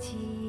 记。